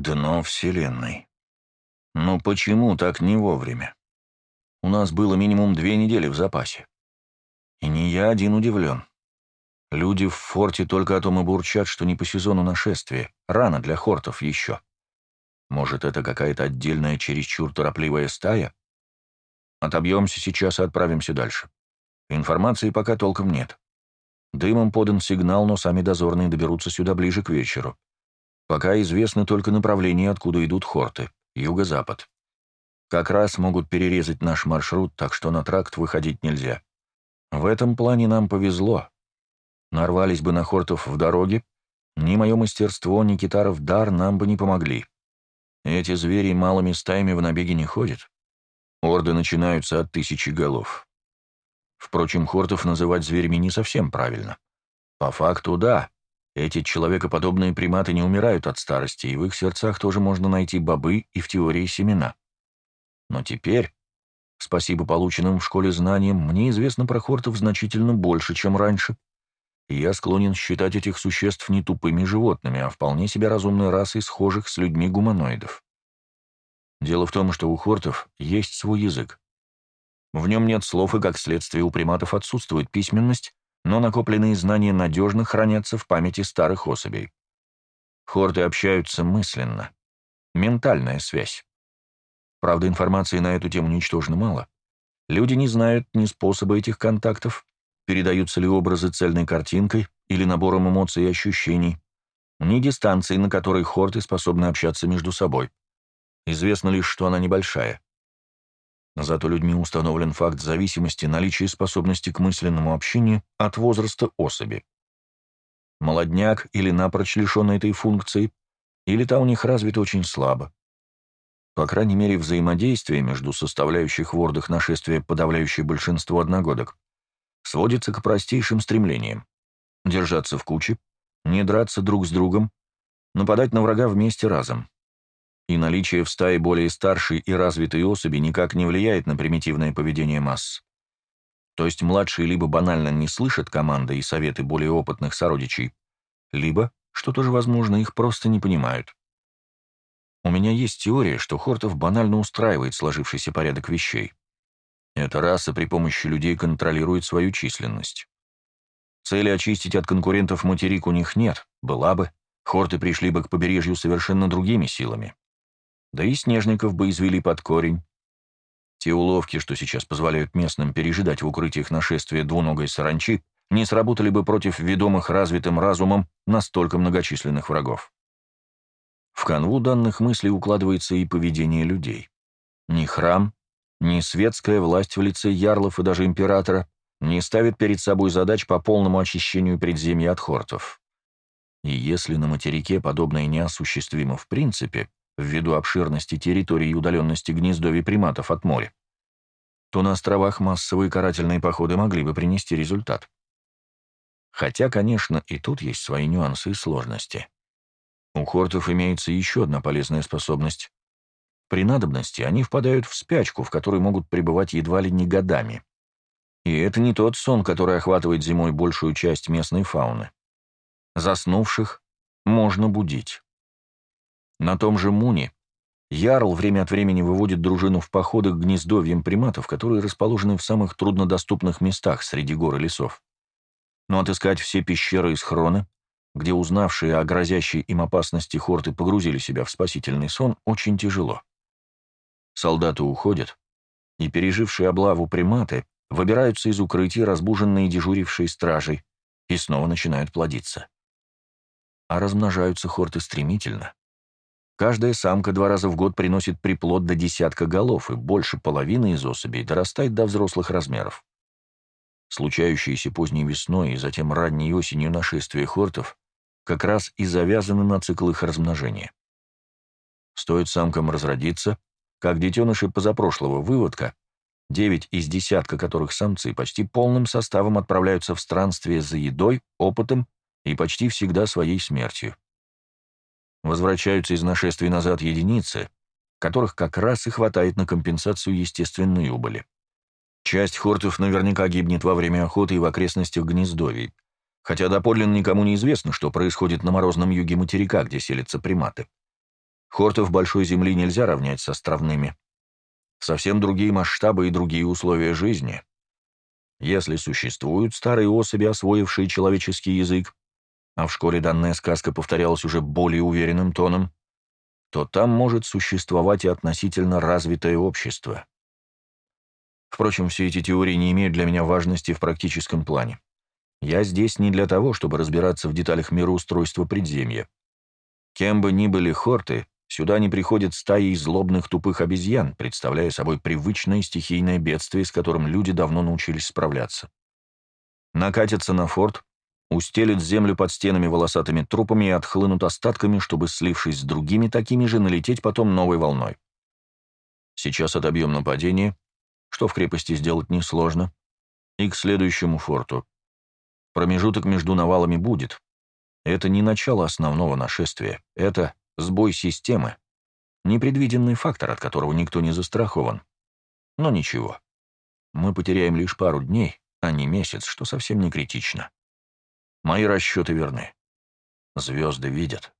Дно Вселенной. Но почему так не вовремя? У нас было минимум две недели в запасе. И не я один удивлен. Люди в форте только о том и бурчат, что не по сезону нашествия. Рано для хортов еще. Может, это какая-то отдельная чересчур торопливая стая? Отобьемся сейчас и отправимся дальше. Информации пока толком нет. Дымом подан сигнал, но сами дозорные доберутся сюда ближе к вечеру. Пока известно только направление, откуда идут хорты. Юго-запад. Как раз могут перерезать наш маршрут, так что на тракт выходить нельзя. В этом плане нам повезло. Нарвались бы на хортов в дороге, ни мое мастерство, ни китаров дар нам бы не помогли. Эти звери малыми стаями в набеге не ходят. Орды начинаются от тысячи голов. Впрочем, хортов называть зверями не совсем правильно. По факту, да, эти человекоподобные приматы не умирают от старости, и в их сердцах тоже можно найти бобы и в теории семена. Но теперь, спасибо полученным в школе знаниям, мне известно про хортов значительно больше, чем раньше, и я склонен считать этих существ не тупыми животными, а вполне себе разумной расой, схожих с людьми гуманоидов. Дело в том, что у хортов есть свой язык. В нем нет слов, и как следствие у приматов отсутствует письменность, но накопленные знания надежно хранятся в памяти старых особей. Хорты общаются мысленно. Ментальная связь. Правда, информации на эту тему ничтожно мало. Люди не знают ни способа этих контактов, передаются ли образы цельной картинкой или набором эмоций и ощущений, ни дистанции, на которой хорты способны общаться между собой. Известно лишь, что она небольшая. Зато людьми установлен факт зависимости наличия способности к мысленному общению от возраста особи. Молодняк или напрочь лишен этой функции, или та у них развита очень слабо. По крайней мере, взаимодействие между составляющих в ордах нашествия подавляющее большинство одногодок сводится к простейшим стремлениям — держаться в куче, не драться друг с другом, нападать на врага вместе разом и наличие в стае более старшей и развитой особи никак не влияет на примитивное поведение масс. То есть младшие либо банально не слышат команды и советы более опытных сородичей, либо, что тоже возможно, их просто не понимают. У меня есть теория, что Хортов банально устраивает сложившийся порядок вещей. Эта раса при помощи людей контролирует свою численность. Цели очистить от конкурентов материк у них нет, была бы, хорты пришли бы к побережью совершенно другими силами. Да и снежников бы извели под корень. Те уловки, что сейчас позволяют местным пережидать в укрытиях нашествия двуногой саранчи, не сработали бы против ведомых развитым разумом настолько многочисленных врагов. В канву данных мыслей укладывается и поведение людей. Ни храм, ни светская власть в лице ярлов и даже императора не ставит перед собой задач по полному очищению предземья от хортов. И если на материке подобное неосуществимо в принципе, ввиду обширности территории и удаленности гнездовий приматов от моря, то на островах массовые карательные походы могли бы принести результат. Хотя, конечно, и тут есть свои нюансы и сложности. У хортов имеется еще одна полезная способность. При надобности они впадают в спячку, в которой могут пребывать едва ли не годами. И это не тот сон, который охватывает зимой большую часть местной фауны. Заснувших можно будить. На том же Муне Ярл время от времени выводит дружину в походы к гнездовьям приматов, которые расположены в самых труднодоступных местах среди гор и лесов. Но отыскать все пещеры и схроны, где узнавшие о грозящей им опасности хорты погрузили себя в спасительный сон, очень тяжело. Солдаты уходят, и пережившие облаву приматы выбираются из укрытий, разбуженные дежурившей стражей, и снова начинают плодиться. А размножаются хорты стремительно. Каждая самка два раза в год приносит приплод до десятка голов, и больше половины из особей дорастает до взрослых размеров. Случающиеся поздней весной и затем ранней осенью нашествия хортов как раз и завязаны на цикл их размножения. Стоит самкам разродиться, как детеныши позапрошлого выводка, девять из десятка которых самцы почти полным составом отправляются в странствие за едой, опытом и почти всегда своей смертью. Возвращаются из нашествий назад единицы, которых как раз и хватает на компенсацию естественной убыли. Часть хортов наверняка гибнет во время охоты и в окрестностях гнездовий, хотя доподлинно никому не известно, что происходит на морозном юге материка, где селятся приматы. Хортов большой земли нельзя равнять с островными. Совсем другие масштабы и другие условия жизни. Если существуют старые особи, освоившие человеческий язык, а в школе данная сказка повторялась уже более уверенным тоном, то там может существовать и относительно развитое общество. Впрочем, все эти теории не имеют для меня важности в практическом плане. Я здесь не для того, чтобы разбираться в деталях мироустройства предземья. Кем бы ни были хорты, сюда не приходят стаи злобных тупых обезьян, представляя собой привычное стихийное бедствие, с которым люди давно научились справляться. Накатятся на форт, устелят землю под стенами волосатыми трупами и отхлынут остатками, чтобы, слившись с другими такими же, налететь потом новой волной. Сейчас отобьем нападение, что в крепости сделать несложно, и к следующему форту. Промежуток между навалами будет. Это не начало основного нашествия, это сбой системы, непредвиденный фактор, от которого никто не застрахован. Но ничего. Мы потеряем лишь пару дней, а не месяц, что совсем не критично. Мои расчеты верны. Звезды видят.